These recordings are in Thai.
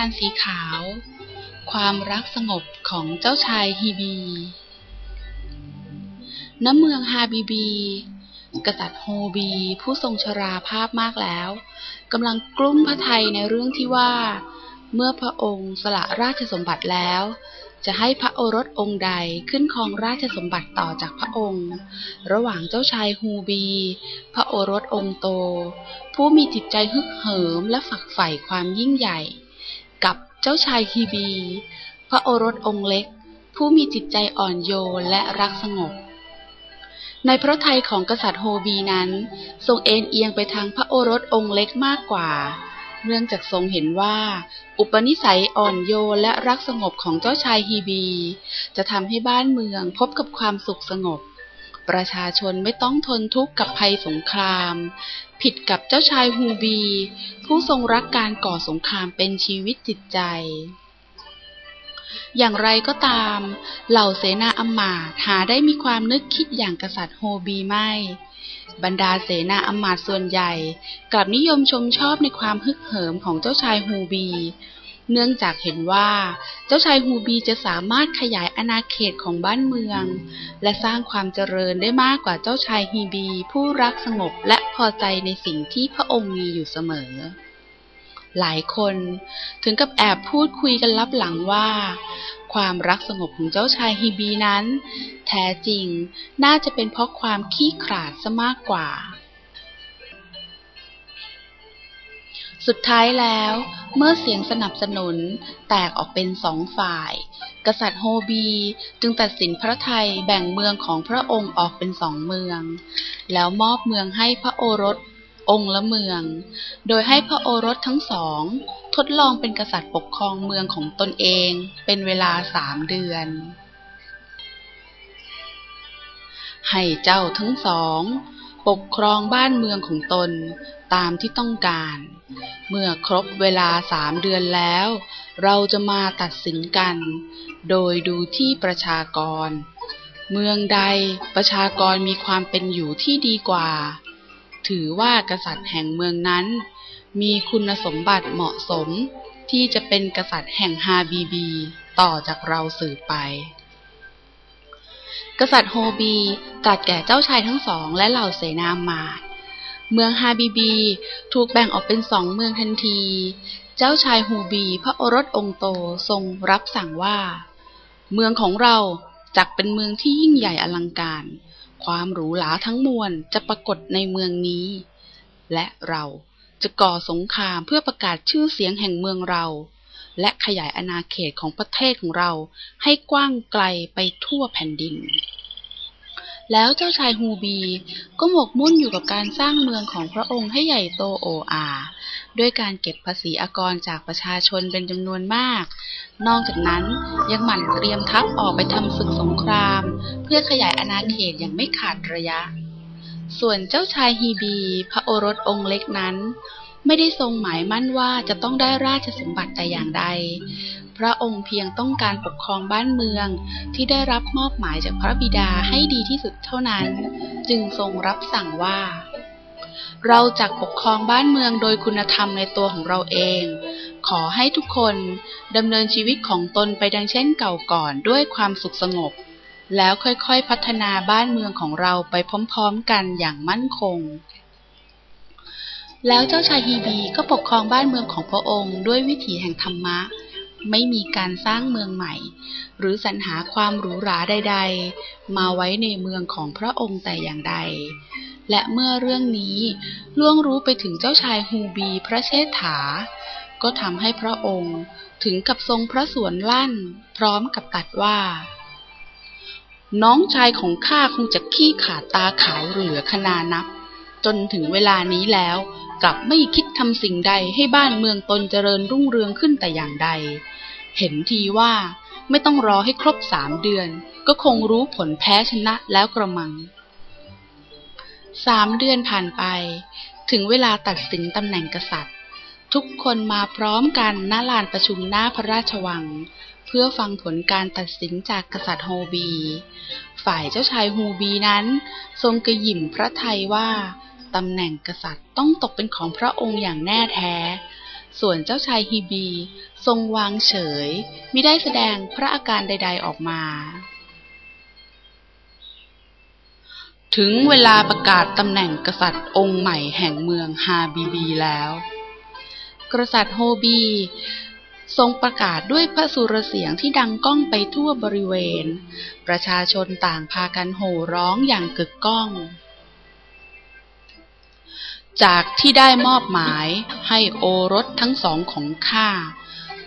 านสีขาว ความรักสงบของเจ้าชายฮีบี ณ เมืองฮาบีบี กษัตริย์โฮบี ผู้ทรงชราภาพมากแล้วกำลังกลุ้มพระทัยในเรื่องที่ว่า เมื่อพระองค์สละราชสมบัติแล้ว จะให้พระโอรสองค์ใดขึ้นครองราชสมบัติต่อจากพระองค์ ระหว่างเจ้าชายฮูบี พระโอรสองค์โต ผู้มีจิตใจฮึกเหิมและฝักใฝ่ความยิ่งใหญ่ เจ้าชายฮีบี พระโอรสองค์เล็ก ผู้มีจิตใจอ่อนโยนและรักสงบ ในพระทัยของกษัตริย์โฮบีนั้น ทรงเอ็นเอียงไปทางพระโอรสองค์เล็กมากกว่า เนื่องจากทรงเห็นว่า อุปนิสัยอ่อนโยนและรักสงบของเจ้าชายฮีบี จะทำให้บ้านเมืองพบกับความสุขสงบ ประชาชนไม่ต้องทนทุกข์กับภัยสงคราม ผิดกับเจ้าชายฮูบี ผู้ทรงรักการก่อสงครามเป็นชีวิตจิตใจ อย่างไรก็ตาม เหล่าเสนาอมาตหาได้มีความนึกคิดอย่างกษัตริย์โฮบีไม่ บรรดาเสนาอมาตส่วนใหญ่ กลับนิยมชมชอบในความฮึกเหิมของเจ้าชายฮูบี เนื่องจากเห็นว่า เจ้าชายฮูบีจะสามารถขยายอาณาเขตของบ้านเมือง และสร้างความเจริญได้มากกว่าเจ้าชายฮีบี ผู้รักสงบและพอใจในสิ่งที่พระองค์มีอยู่เสมอ หลายคนถึงกับแอบพูดคุยกันลับหลังว่า ความรักสงบของเจ้าชายฮีบีนั้น แท้จริงน่าจะเป็นเพราะความขี้ขลาดซะมากกว่า สุดท้ายแล้วเมื่อเสียงสนับสนุนแตกออกเป็นสองฝ่าย กษัตริย์โฮบีจึงตัดสินพระไทยแบ่งเมืองของพระองค์ออกเป็นสองเมือง แล้วมอบเมืองให้พระโอรสองค์ละเมือง โดยให้พระโอรสทั้งสอง ทดลองเป็นกษัตริย์ปกครองเมืองของตนเองเป็นเวลาสามเดือน ให้เจ้าทั้งสอง ปกครองบ้านเมืองของตน ตามที่ต้องการ เมื่อครบเวลาสามเดือนแล้ว เราจะมาตัดสินกัน โดยดูที่ประชากร เมืองใดประชากรมีความเป็นอยู่ที่ดีกว่า ถือว่ากษัตริย์แห่งเมืองนั้น มีคุณสมบัติเหมาะสมที่จะเป็นกษัตริย์แห่งฮาบีบี ต่อจากเราสืบไป กษัตริย์โฮบีตรัสแก่เจ้าชายทั้งสองและเหล่าเสนามาต เมืองฮาบีบี ถูกแบ่งออกเป็นสองเมืองทันที เจ้าชายฮูบี พระโอรสองค์โตทรงรับสั่งว่า เมืองของเราจักเป็นเมืองที่ยิ่งใหญ่อลังการ ความหรูหราทั้งมวลจะปรากฏในเมืองนี้ และเราจะก่อสงครามเพื่อประกาศชื่อเสียงแห่งเมืองเรา และขยายอาณาเขตของประเทศของเราให้กว้างไกลไปทั่วแผ่นดิน แล้วเจ้าชายฮูบี ก็หมกมุ่นอยู่กับการสร้างเมืองของพระองค์ให้ใหญ่โตโออาด้วยการเก็บภาษีอากรจากประชาชนเป็นจำนวนมาก นอกจากนั้นยังหมั่นเตรียมทัพออกไปทำศึกสงคราม เพื่อขยายอาณาเขตอย่างไม่ขาดระยะ ส่วนเจ้าชายฮีบี พระโอรสองค์เล็กนั้น ไม่ได้ทรงหมายมั่นว่าจะต้องได้ราชสมบัติแต่อย่างใด พระองค์เพียงต้องการปกครองบ้านเมือง ที่ได้รับมอบหมายจากพระบิดาให้ดีที่สุดเท่านั้น จึงทรงรับสั่งว่า เราจะปกครองบ้านเมืองโดยคุณธรรมในตัวของเราเอง ขอให้ทุกคนดำเนินชีวิตของตนไปดังเช่นเก่าก่อนด้วยความสุขสงบ แล้วค่อยๆพัฒนาบ้านเมืองของเราไปพร้อมๆกันอย่างมั่นคงแล้วเจ้าชายฮีบีก็ปกครองบ้านเมืองของพระองค์ด้วยวิถีแห่งธรรมะ ไม่มีการสร้างเมืองใหม่ หรือสรรหาความหรูหราใด ๆ มาไว้ในเมืองของพระองค์แต่อย่างใด และเมื่อเรื่องนี้ล่วงรู้ไปถึงเจ้าชายฮูบีพระเชษฐา ก็ทำให้พระองค์ถึงกับทรงพระสวนลั่น พร้อมกับตัดว่า น้องชายของข้าคงจะขี้ขาดตาขาวเหลือขนานับ จนถึงเวลานี้แล้ว กลับไม่คิดทำสิ่งใดให้บ้านเมืองตนเจริญรุ่งเรืองขึ้นแต่อย่างใด เห็นทีว่าไม่ต้องรอให้ครบสามเดือน ก็คงรู้ผลแพ้ชนะแล้วกระมังสามเดือนผ่านไป ถึงเวลาตัดสินตำแหน่งกษัตริย์ ทุกคนมาพร้อมกันณลานประชุมหน้าพระราชวัง เพื่อฟังผลการตัดสินจากกษัตริย์โฮบี ฝ่ายเจ้าชายฮูบีนั้น ทรงกระหยิ่มพระทัยว่า ตำแหน่งกษัตริย์ต้องตกเป็นของพระองค์อย่างแน่แท้ ส่วนเจ้าชายฮีบีทรงวางเฉยม่ได้แสดงพระอาการใด ๆออกมา ถึงเวลาประกาศตำแหน่งกษัตริย์องค์ใหม่แห่งเมืองฮาบีบีแล้ว กษัตริย์โฮบีทรงประกาศด้วยพระสุรเสียงที่ดังก้องไปทั่วบริเวณ ประชาชนต่างพากันโห่ร้องอย่างกึกก้อง จากที่ได้มอบหมายให้โอรสทั้งสองของข้า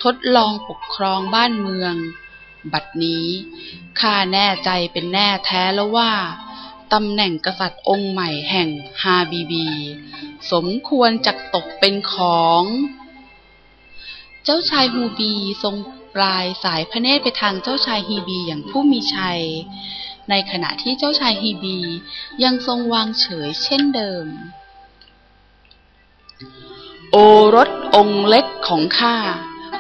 ทดลองปกครองบ้านเมือง บัดนี้ข้าแน่ใจเป็นแน่แท้แล้วว่าตำแหน่งกษัตริย์องค์ใหม่แห่งฮาบีบี สมควรจะตกเป็นของ เจ้าชายฮูบีทรงปลายสายพระเนตรไปทางเจ้าชายฮีบีอย่างผู้มีชัย ในขณะที่เจ้าชายฮีบียังทรงวางเฉยเช่นเดิม โอรสองค์เล็กของข้า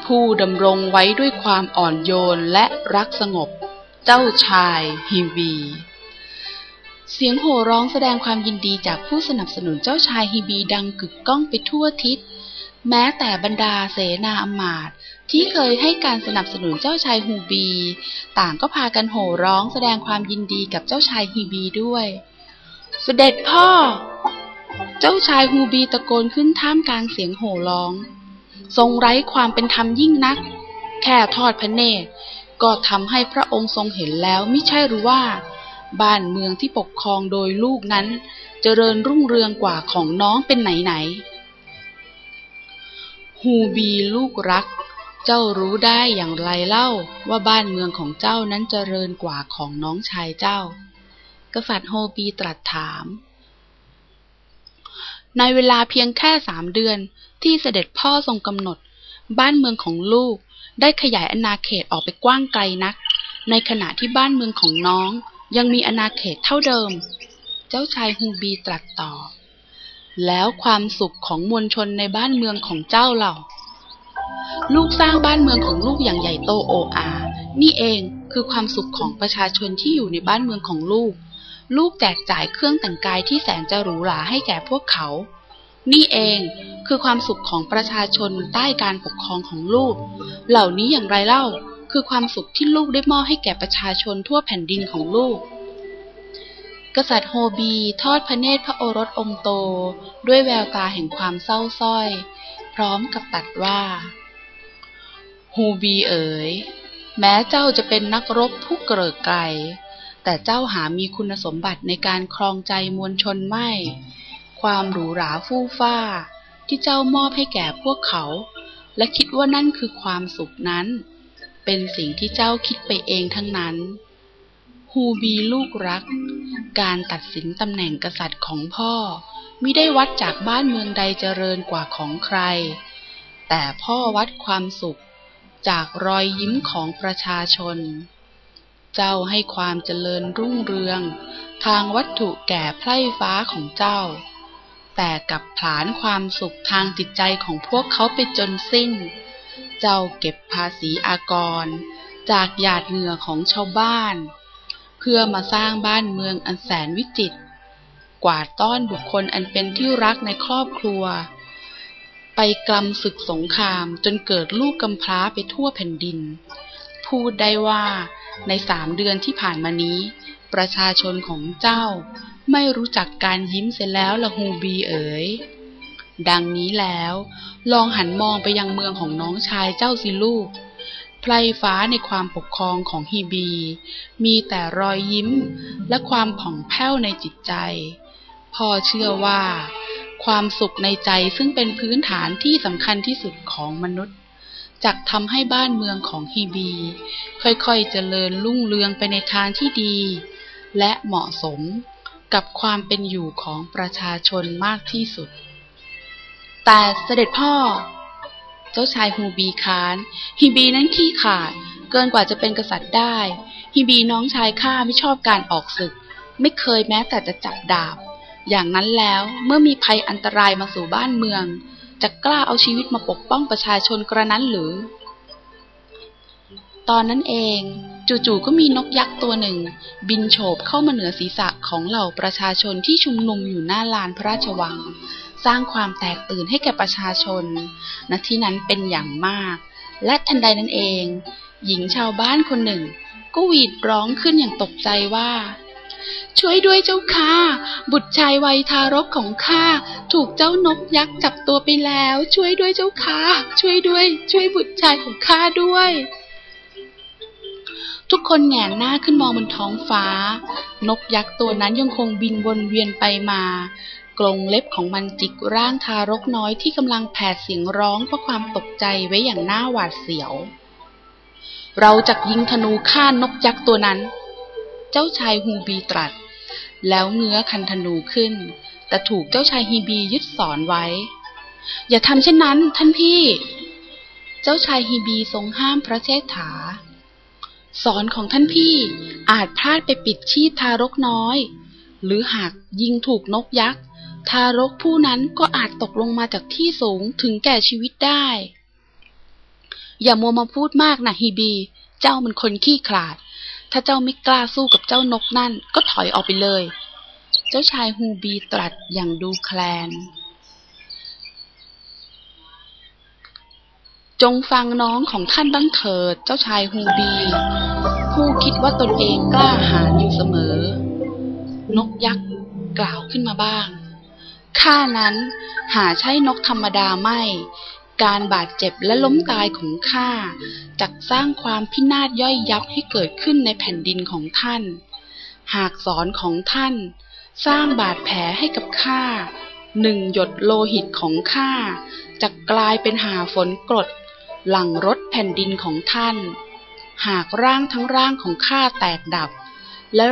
ผู้ดำรงไว้ด้วยความอ่อนโยนและรักสงบ เจ้าชายฮิวี เสียงโห่ร้องแสดงความยินดีจากผู้สนับสนุนเจ้าชายฮิบีดังกึกก้องไปทั่วทิศ แม้แต่บรรดาเสนาอมาตย์ที่เคยให้การสนับสนุนเจ้าชายฮูบี ต่างก็พากันโห่ร้องแสดงความยินดีกับเจ้าชายฮีบีด้วย เสด็จพ่อ เจ้าชายฮูบีตะโกนขึ้นท่ามกลางเสียงโห่ร้อง ทรงไร้ความเป็นธรรมยิ่งนัก แค่ทอดพระเนตรก็ทำให้พระองค์ทรงเห็นแล้วไม่ใช่หรือว่า บ้านเมืองที่ปกครองโดยลูกนั้นจเจริญรุ่งเรืองกว่าของน้องเป็นไหนไหนฮูบีลูกรัก เจ้ารู้ได้อย่างไรเล่าว่าบ้านเมืองของเจ้านั้นเจริญกว่าของน้องชายเจ้า กษัตริย์โฮบีตรัสถาม ในเวลาเพียงแค่สามเดือนที่เสด็จพ่อทรงกำหนด บ้านเมืองของลูกได้ขยายอาณาเขตออกไปกว้างไกลนัก ในขณะที่บ้านเมืองของน้อง ยังมีอาณาเขตเท่าเดิม เจ้าชายฮูบีตรัสต่อ แล้วความสุขของมวลชนในบ้านเมืองของเจ้าเล่า ลูกสร้างบ้านเมืองของลูกอย่างใหญ่โตโออา นี่เองคือความสุขของประชาชนที่อยู่ในบ้านเมืองของลูก ลูกแจกจ่ายเครื่องแต่งกายที่แสนจะหรูหราให้แก่พวกเขา นี่เองคือความสุขของประชาชนใต้การปกครองของลูก เหล่านี้อย่างไรเล่า คือความสุขที่ลูกได้มอบให้แก่ประชาชนทั่วแผ่นดินของลูก กษัตริย์โฮบีทอดพระเนตรพระโอรสองค์โต ด้วยแววตาแห่งความเศร้าส้อย พร้อมกับตัดว่าโฮบีเอ๋ยแม้เจ้าจะเป็นนักรบผู้เกริกไกร แต่เจ้าหามีคุณสมบัติในการครองใจมวลชนไม่ ความหรูหราฟู่ฟ้า ที่เจ้ามอบให้แก่พวกเขา และคิดว่านั่นคือความสุขนั้น เป็นสิ่งที่เจ้าคิดไปเองทั้งนั้น ฮูบีลูกรัก การตัดสินตำแหน่งกษัตริย์ของพ่อมิได้วัดจากบ้านเมืองใดเจริญกว่าของใคร แต่พ่อวัดความสุขจากรอยยิ้มของประชาชน เจ้าให้ความเจริญรุ่งเรือง ทางวัตถุแก่ไพร่ฟ้าของเจ้า แต่กับผลานความสุขทางจิตใจของพวกเขาไปจนสิ้น เจ้าเก็บภาษีอากร จากหยาดเหงื่อของชาวบ้าน เพื่อมาสร้างบ้านเมืองอันแสนวิจิตรกวาดต้อนบุคคลอันเป็นที่รักในครอบครัว ไปกลำศึกสงครามจนเกิดลูกกำพร้าไปทั่วแผ่นดิน พูดได้ว่า ในสามเดือนที่ผ่านมานี้ ประชาชนของเจ้า ไม่รู้จักการยิ้มเสร็จแล้วละฮูบีเอ๋ย ดังนี้แล้ว ลองหันมองไปยังเมืองของน้องชายเจ้าสิลูกไพลฟ้าในความปกครองของฮีบี มีแต่รอยยิ้มและความผ่องแผ้วในจิตใจ พ่อเชื่อว่า ความสุขในใจซึ่งเป็นพื้นฐานที่สำคัญที่สุดของมนุษย์ จะทำให้บ้านเมืองของฮีบี ค่อยๆเจริญรุ่งเรืองไปในทางที่ดี และเหมาะสมกับความเป็นอยู่ของประชาชนมากที่สุด แต่เสด็จพ่อ เจ้าชายฮูบีคานฮีบีนั้นขี้ขาดเกินกว่าจะเป็นกษัตริย์ได้ฮีบีน้องชายข้าไม่ชอบการออกศึก ไม่เคยแม้แต่จะจับดาบ อย่างนั้นแล้วเมื่อมีภัยอันตรายมาสู่บ้านเมือง จะกล้าเอาชีวิตมาปกป้องประชาชนกระนั้นหรือ ตอนนั้นเอง จู่ๆก็มีนกยักษ์ตัวหนึ่ง บินโฉบเข้ามาเหนือศีรษะของเหล่าประชาชนที่ชุมนุมอยู่หน้าลานพระราชวัง สร้างความแตกตื่นให้แก่ประชาชนณที่นั้นเป็นอย่างมาก และทันใดนั้นเอง หญิงชาวบ้านคนหนึ่ง ก็หวีดร้องขึ้นอย่างตกใจว่า ช่วยด้วยเจ้าค่ะ บุตรชายวัยทารกของข้าถูกเจ้านกยักษ์จับตัวไปแล้ว ช่วยด้วยเจ้าค่ะ ช่วยด้วย ช่วยบุตรชายของข้าด้วย ทุกคนแงนหน้าขึ้นมองบนท้องฟ้า นกยักษ์ตัวนั้นยังคงบินวนเวียนไปมากรงเล็บของมันจิกร่างทารกน้อยที่กำลังแผดเสียงร้องเพราะความตกใจไว้อย่างน่าหวาดเสียว เราจะยิงธนูฆ่านกยักษ์ตัวนั้น เจ้าชายฮูบีตรัส แล้วเงื้อคันธนูขึ้น แต่ถูกเจ้าชายฮีบียึดสอนไว้ อย่าทำเช่นนั้นท่านพี่ เจ้าชายฮีบีทรงห้ามพระเชษฐา สอนของท่านพี่อาจพลาดไปปิดชีพทารกน้อย หรือหากยิงถูกนกยักษ์ทารกผู้นั้นก็อาจตกลงมาจากที่สูงถึงแก่ชีวิตได้ อย่ามัวมาพูดมากนะฮีบี เจ้ามันคนขี้ขลาด ถ้าเจ้าไม่กล้าสู้กับเจ้านกนั่น ก็ถอยออกไปเลย เจ้าชายฮูบีตรัสอย่างดูแคลน จงฟังน้องของท่านบ้างเถิด เจ้าชายฮูบี ผู้คิดว่าตนเองกล้าหาญอยู่เสมอ นกยักษ์กล่าวขึ้นมาบ้างข้านั้นหาใช่นกธรรมดาไม่ การบาดเจ็บและล้มตายของข้าจักสร้างความพินาศย่อยยับให้เกิดขึ้นในแผ่นดินของท่าน หากสอนของท่าน สร้างบาดแผลให้กับข้าหนึ่งหยดโลหิตของข้าจะกลายเป็นหาฝนกรด หลังรถแผ่นดินของท่าน หากร่างทั้งร่างของข้าแตกดับ และ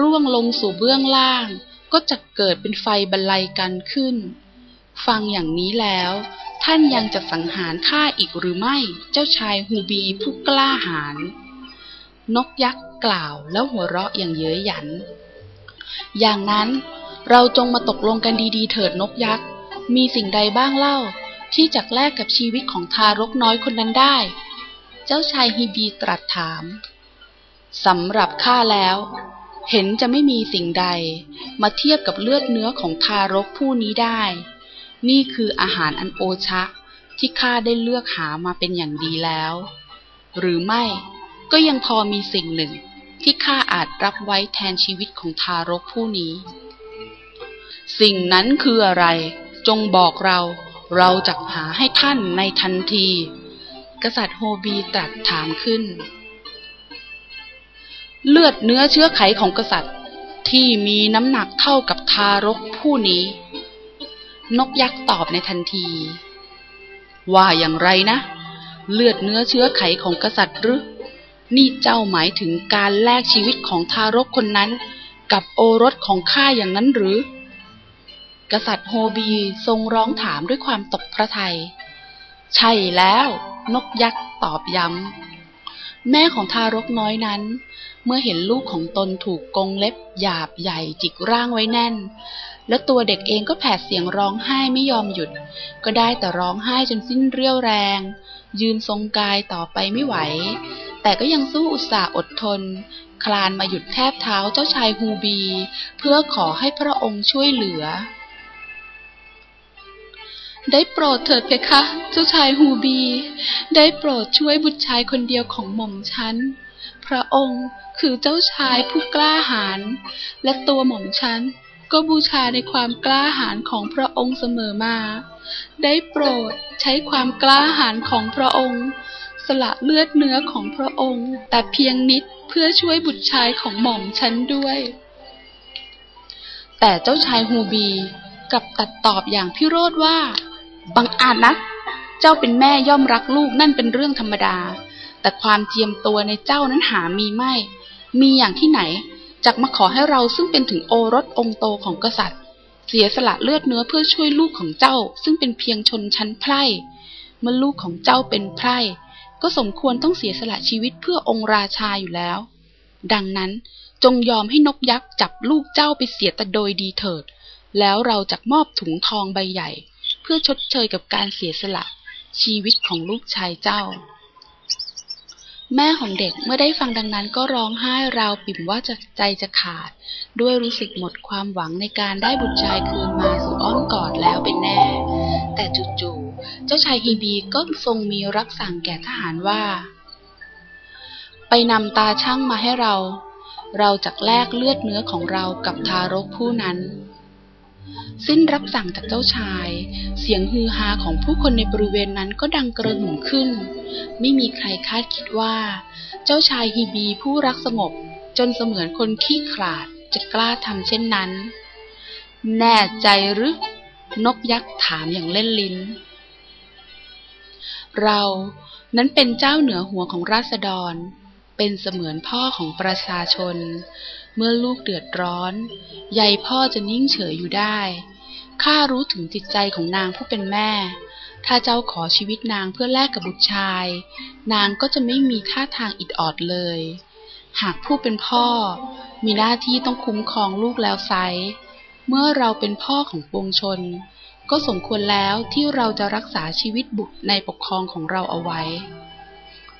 ร่วงลงสู่เบื้องล่าง ก็จะเกิดเป็นไฟบรรลัยกันขึ้น ฟังอย่างนี้แล้ว ท่านยังจะสังหารข้าอีกหรือไม่ เจ้าชายฮูบีผู้กล้าหาญ นกยักษ์กล่าวแล้วหัวเราะอย่างเย้ยหยัน อย่างนั้นเราจงมาตกลงกันดีๆ เถิดนกยักษ์ มีสิ่งใดบ้างเล่า ที่จะแลกกับชีวิตของทารกน้อยคนนั้นได้ เจ้าชายฮีบีตรัสถามสำหรับข้าแล้ว เห็นจะไม่มีสิ่งใด มาเทียบกับเลือดเนื้อของทารกผู้นี้ได้ นี่คืออาหารอันโอชะ ที่ข้าได้เลือกหามาเป็นอย่างดีแล้ว หรือไม่ก็ยังพอมีสิ่งหนึ่งที่ข้าอาจรับไว้แทนชีวิตของทารกผู้นี้ สิ่งนั้นคืออะไร จงบอกเรา เราจะหาให้ท่านในทันที กษัตริย์โฮบีตรัสถามขึ้น เลือดเนื้อเชื้อไขของกษัตริย์ที่มีน้ำหนักเท่ากับทารกผู้นี้ นกยักษ์ตอบในทันที ว่าอย่างไรนะ เลือดเนื้อเชื้อไขของกษัตริย์หรือ นี่เจ้าหมายถึงการแลกชีวิตของทารกคนนั้น กับโอรสของข้าอย่างนั้นหรือ กษัตริย์โฮบีทรงร้องถามด้วยความตกพระทยัย ใช่แล้ว นกยักษ์ตอบย้ำ แม่ของทารกน้อยนั้น เมื่อเห็นลูกของตนถูกกงเล็บหยาบใหญ่จิกร่างไว้แน่น และตัวเด็กเองก็แผดเสียงร้องไห้ไม่ยอมหยุด ก็ได้แต่ร้องไห้จนสิ้นเรี่ยวแรง ยืนทรงกายต่อไปไม่ไหว แต่ก็ยังสู้อุตส่าห์อดทน คลานมาหยุดแทบเท้าเจ้าชายฮูบี เพื่อขอให้พระองค์ช่วยเหลือ ได้โปรดเถิดเพคะ เจ้าชายฮูบี ได้โปรดช่วยบุตรชายคนเดียวของหม่อมฉันพระองค์คือเจ้าชายผู้กล้าหาญและตัวหม่อมฉัน ก็บูชาในความกล้าหาญของพระองค์เสมอมา ได้โปรดใช้ความกล้าหาญของพระองค์ สละเลือดเนื้อของพระองค์ แต่เพียงนิดเพื่อช่วยบุตรชายของหม่อมฉันด้วย แต่เจ้าชายฮูบีกลับตัดตอบอย่างพิโรธว่า บังอาจนะเจ้าเป็นแม่ย่อมรักลูกนั่นเป็นเรื่องธรรมดา แต่ความเจียมตัวในเจ้านั้นหามีไม่ มีอย่างที่ไหน จักมาขอให้เราซึ่งเป็นถึงโอรสองค์โตของกษัตริย์ เสียสละเลือดเนื้อเพื่อช่วยลูกของเจ้า ซึ่งเป็นเพียงชนชั้นไพร่เมื่อลูกของเจ้าเป็นไพร่ก็สมควรต้องเสียสละชีวิตเพื่อองค์ราชาอยู่แล้ว ดังนั้นจงยอมให้นกยักษ์จับลูกเจ้าไปเสียแต่โดยดีเถิด แล้วเราจะมอบถุงทองใบใหญ่ เพื่อชดเชยกับการเสียสละชีวิตของลูกชายเจ้า แม่ของเด็กเมื่อได้ฟังดังนั้นก็ร้องไห้ราวปิ่มว่าจะใจจะขาด ด้วยรู้สึกหมดความหวังในการได้บุตรชายคืนมาสู่อ้อมกอดแล้วเป็นแน่ แต่จู่ๆเจ้าชายฮีบีก็ทรงมีรับสั่งแก่ทหารว่า ไปนำตาช่างมาให้เรา เราจะแลกเลือดเนื้อของเรากับทารกผู้นั้น สิ้นรับสั่งจากเจ้าชาย เสียงฮือฮาของผู้คนในบริเวณนั้นก็ดังกระหึ่มขึ้น ไม่มีใครคาดคิดว่า เจ้าชายฮีบีผู้รักสงบ จนเสมือนคนขี้ขลาดจะกล้าทำเช่นนั้น แน่ใจหรือนกยักษ์ถามอย่างเล่นลิ้น เรานั้นเป็นเจ้าเหนือหัวของราษฎร เป็นเสมือนพ่อของประชาชน เมื่อลูกเดือดร้อนยายพ่อจะนิ่งเฉยอยู่ได้ ข้ารู้ถึงจิตใจของนางผู้เป็นแม่ ถ้าเจ้าขอชีวิตนางเพื่อแลกกับบุตรชาย นางก็จะไม่มีท่าทางอิดออดเลย หากผู้เป็นพ่อ มีหน้าที่ต้องคุ้มครองลูกแล้วไซ เมื่อเราเป็นพ่อของปวงชน ก็สมควรแล้วที่เราจะรักษาชีวิตบุตรในปกครองของเราเอาไว้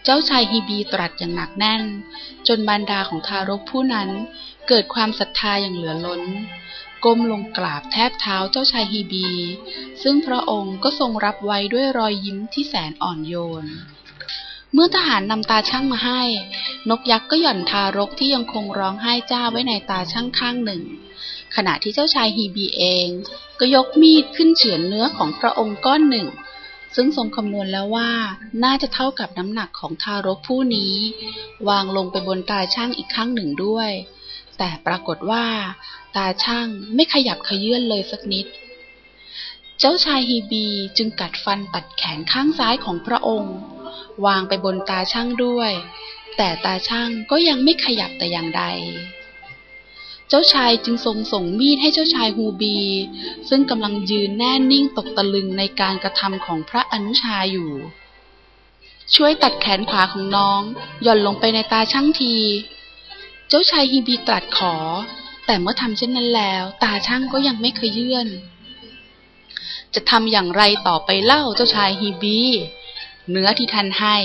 เจ้าชายฮีบีตรัสอย่างหนักแน่น จนบรรดาของทารกผู้นั้นเกิดความศรัทธาอย่างเหลือล้น ก้มลงกราบแทบเท้าเจ้าชายฮีบี ซึ่งพระองค์ก็ทรงรับไว้ด้วยรอยยิ้มที่แสนอ่อนโยน เมื่อทหารนำตาช่างมาให้ นกยักษ์ก็หย่อนทารกที่ยังคงร้องไห้จ้าไว้ในตาช่างข้างหนึ่ง ขณะที่เจ้าชายฮีบีเอง ก็ยกมีดขึ้นเฉือนเนื้อของพระองค์ก้อนหนึ่ง ซึ่งทรงคำนวณแล้วว่าน่าจะเท่ากับน้ำหนักของทารกผู้นี้ วางลงไปบนตาช่างอีกข้างหนึ่งด้วย แต่ปรากฏว่า ตาช่างไม่ขยับขยื่นเลยสักนิด เจ้าชายฮีบีจึงกัดฟันตัดแขนข้างซ้ายของพระองค์ วางไปบนตาช่างด้วย แต่ตาช่างก็ยังไม่ขยับแต่อย่างใด เจ้าชายจึงทรงส่งมีดให้เจ้าชายฮูบี ซึ่งกำลังยืนแน่นิ่งตกตะลึงในการกระทำของพระอนุชาอยู่ ช่วยตัดแขนขวาของน้องหย่อนลงไปในตาช่างที เจ้าชายฮีบีตรัสขอ แต่เมื่อทำเช่นนั้นแล้ว ตาช่างก็ยังไม่เคยเยื่อน จะทำอย่างไรต่อไปเล่าเจ้าชายฮีบีเนื้อที่ท่านให้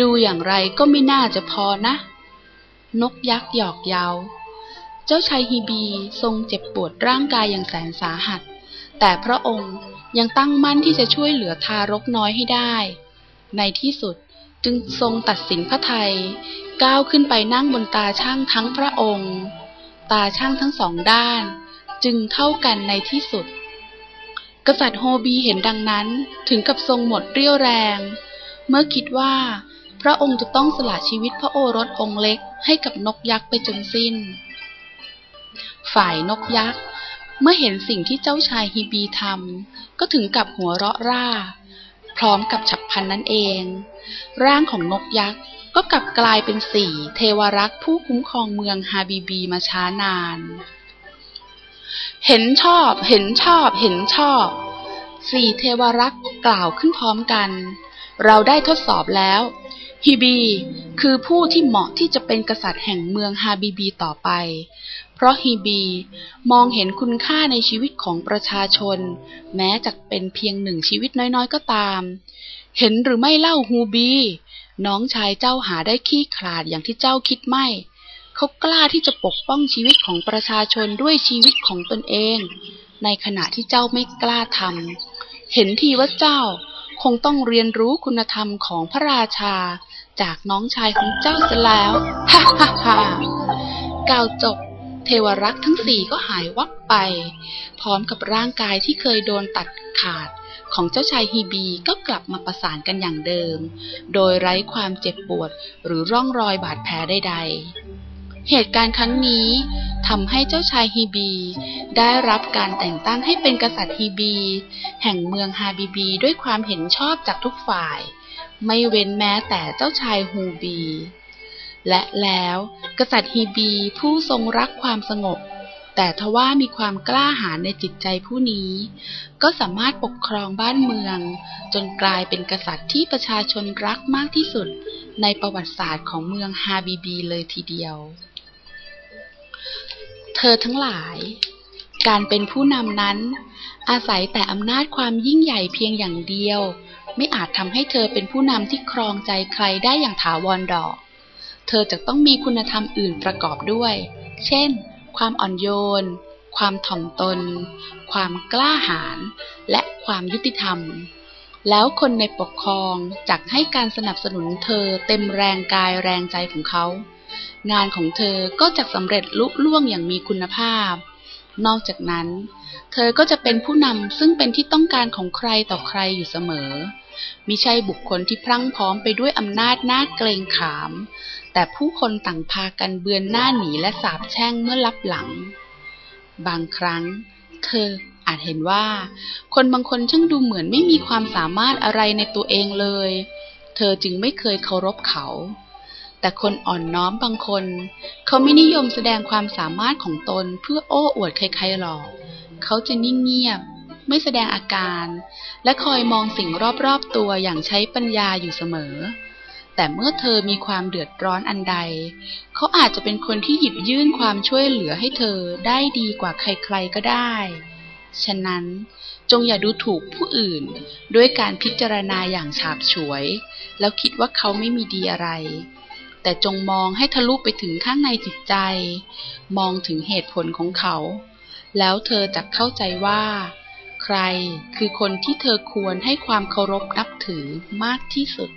ดูอย่างไรก็ไม่น่าจะพอนะ นกยักษ์หยอกเยา้า เจ้าชายฮีบีทรงเจ็บปวดร่างกายอย่างแสนสาหัส แต่พระองค์ยังตั้งมั่นที่จะช่วยเหลือทารกน้อยให้ได้ ในที่สุดจึงทรงตัดสินพระไทยก้าวขึ้นไปนั่งบนตาช่างทั้งพระองค์ ตาช่างทั้งสองด้าน จึงเท่ากันในที่สุด กษัตริย์โฮบีเห็นดังนั้นถึงกับทรงหมดเรี่ยวแรง เมื่อคิดว่า พระองค์จะต้องสละชีวิตพระโอรสองค์เล็กให้กับนกยักษ์ไปจนสิ้น ฝ่ายนกยักษ์ เมื่อเห็นสิ่งที่เจ้าชายฮีบีทำก็ถึงกับหัวเราะร่า พร้อมกับฉับพันนั้นเอง ร่างของนกยักษ์ก็กลับกลายเป็นสี่เทวรักษ์ผู้คุ้มครองเมืองฮาบีบีมาช้านาน เห็นชอบ เห็นชอบ เห็นชอบ สี่เทวรักษ์กล่าวขึ้นพร้อมกัน เราได้ทดสอบแล้วฮิบีคือผู้ที่เหมาะที่จะเป็นกษัตริย์แห่งเมืองฮาบีบีต่อไป ราะฮิบีมองเห็นคุณค่าในชีวิตของประชาชน แม้จะเป็นเพียงหนึ่งชีวิตน้อยๆก็ตาม เห็นหรือไม่เล่าฮูบี น้องชายเจ้าหาได้ขี้ขลาดอย่างที่เจ้าคิดไม่ เขากล้าที่จะปกป้องชีวิตของประชาชนด้วยชีวิตของตนเอง ในขณะที่เจ้าไม่กล้าทำเห็นทีว่าเจ้าคงต้องเรียนรู้คุณธรรมของพระราชา จากน้องชายของเจ้าเสียแล้ว ฮ่าฮ่าฮ่ากล่าวจบ เทวรักษ์ทั้งสี่ก็หายวับไป พร้อมกับร่างกายที่เคยโดนตัดขาดของเจ้าชายฮีบีก็กลับมาประสานกันอย่างเดิม โดยไร้ความเจ็บปวดหรือร่องรอยบาดแผลใดๆ เหตุการณ์ครั้งนี้ทำให้เจ้าชายฮีบี ได้รับการแต่งตั้งให้เป็นกษัตริย์ฮีบี แห่งเมืองฮาบีบีด้วยความเห็นชอบจากทุกฝ่าย ไม่เว้นแม้แต่เจ้าชายฮูบี และแล้ว กษัตริย์ฮีบีผู้ทรงรักความสงบ แต่ทว่ามีความกล้าหาญในจิตใจผู้นี้ ก็สามารถปกครองบ้านเมือง จนกลายเป็นกษัตริย์ที่ประชาชนรักมากที่สุดในประวัติศาสตร์ของเมืองฮาบีบีเลยทีเดียว เธอทั้งหลาย การเป็นผู้นำนั้น อาศัยแต่อำนาจความยิ่งใหญ่เพียงอย่างเดียว ไม่อาจทำให้เธอเป็นผู้นำที่ครองใจใครได้อย่างถาวรดอก เธอจะต้องมีคุณธรรมอื่นประกอบด้วย เช่น ความอ่อนโยน ความถ่อมตน ความกล้าหาญ และความยุติธรรม แล้วคนในปกครองจักให้การสนับสนุนเธอเต็มแรงกายแรงใจของเขา งานของเธอก็จะสำเร็จลุล่วงอย่างมีคุณภาพ นอกจากนั้น เธอก็จะเป็นผู้นำซึ่งเป็นที่ต้องการของใครต่อใครอยู่เสมอ มิใช่บุคคลที่พรั่งพร้อมไปด้วยอำนาจหน่าเกรงขาม แต่ผู้คนต่างพากันเบือนหน้าหนีและสาบแช่งเมื่อลับหลัง บางครั้งเธออาจเห็นว่า คนบางคนช่างดูเหมือนไม่มีความสามารถอะไรในตัวเองเลย เธอจึงไม่เคยเคารพเขา แต่คนอ่อนน้อมบางคน เขาไม่นิยมแสดงความสามารถของตนเพื่อโอ้อวดใครๆหรอก เขาจะนิ่งเงียบ ไม่แสดงอาการ และคอยมองสิ่งรอบๆตัวอย่างใช้ปัญญาอยู่เสมอ แต่เมื่อเธอมีความเดือดร้อนอันใด เขาอาจจะเป็นคนที่หยิบยื่นความช่วยเหลือให้เธอได้ดีกว่าใครๆก็ได้ ฉะนั้นจงอย่าดูถูกผู้อื่น ด้วยการพิจารณาอย่างฉาบฉวย แล้วคิดว่าเขาไม่มีดีอะไร แต่จงมองให้ทะลุไปถึงข้างในจิตใจ มองถึงเหตุผลของเขา แล้วเธอจะเข้าใจว่า ใคร คือคนที่เธอควรให้ความเคารพนับถือมากที่สุด